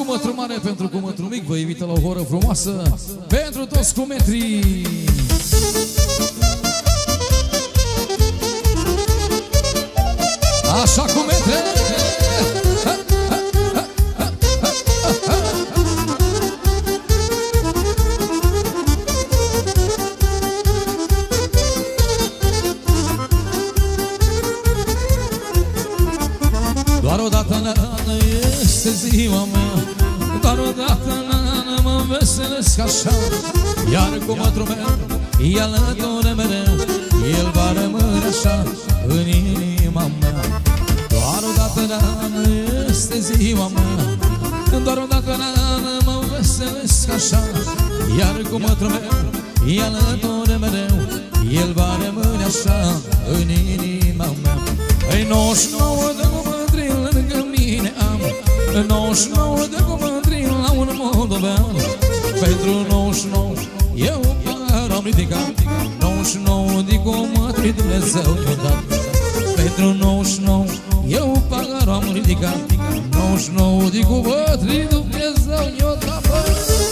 cu mătru mare pentru cu mătru mic Vă invită la o horă frumoasă Pentru toți cu metrii Așa cu Iar cu mătru meu e alături mereu El va rămâne așa în inima mea. Doar odată în an este ziua mea Doar odată în an mă veselesc așa. Iar cu mătru meu e alături mereu El va rămâne așa în inima mea. Ei 99 de mândri lângă mine am 99 de mândri la un moldovean Pentru 99 eu par am ridicat 99 de mândri Dumnezeu mi-a dat Pentru 99 eu par am ridicat 99 de mândri Dumnezeu mi-a dat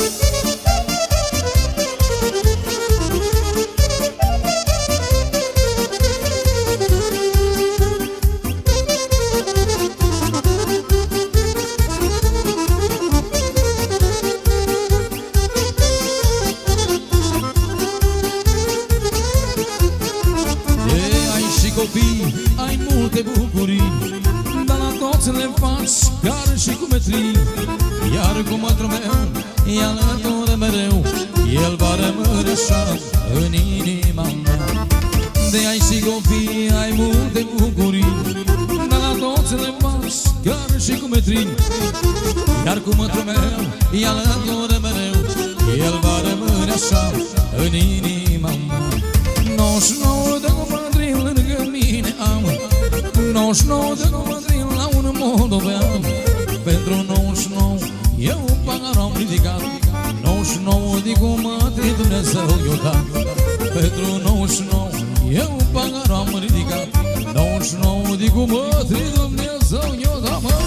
și cu metrii Iar cu mătru meu e alături mereu El va rămâne așa în inima mea. De ai și copii, ai multe bucurii Dar la toți le faci chiar și cu metrii Iar cu mătru meu e alături mereu El va rămâne așa în inima mea. 99 de comandri lângă mine am 99 de comandri la un moldovean. Pentru 99 eu pagar am ridicat 99 de comandri Dumnezeu i-o dat Pentru 99 eu pagar am ridicat 99 de comandri Dumnezeu i-o dat mă.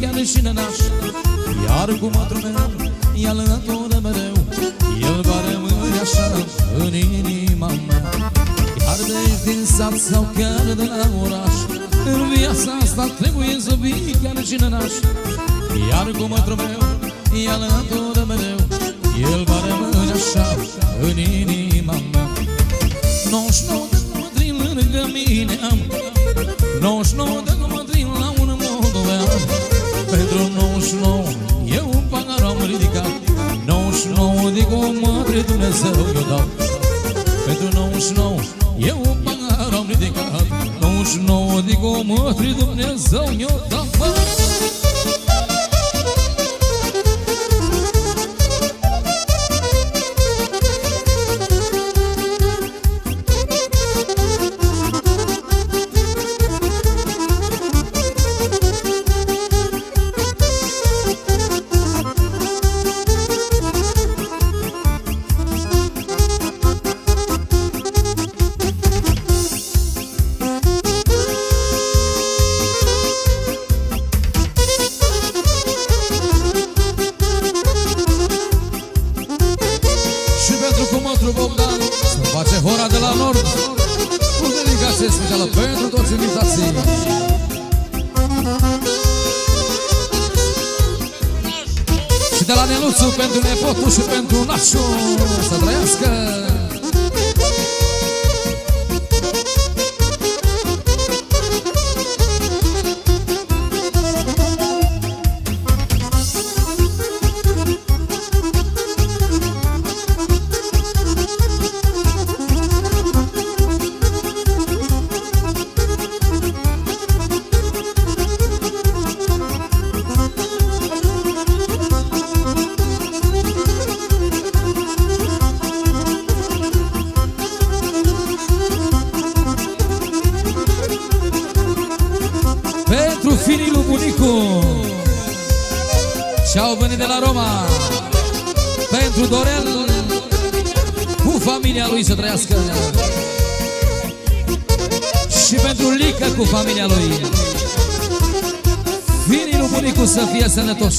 Chiar și nănaș Iar cu mătru meu e alături mereu. El va rămâne așa în inima mea. Chiar deci din sat sau chiar de la oraș În viața asta trebuie să vii chiar și nănaș. Iar cu mătru meu e alături mereu. El va rămâne așa în inima mea. 99 de mândri lângă mine am 99 de 99 eu un pagar am ridicat 99 de mândri Dumnezeu i-o dau Pentru 99 eu un pagar am ridicat 99 de Dumnezeu i-o dau Pentru Dorel Cu familia lui să trăiască. Și pentru Lică cu familia lui. Finii lui bunicu să fie sănătoși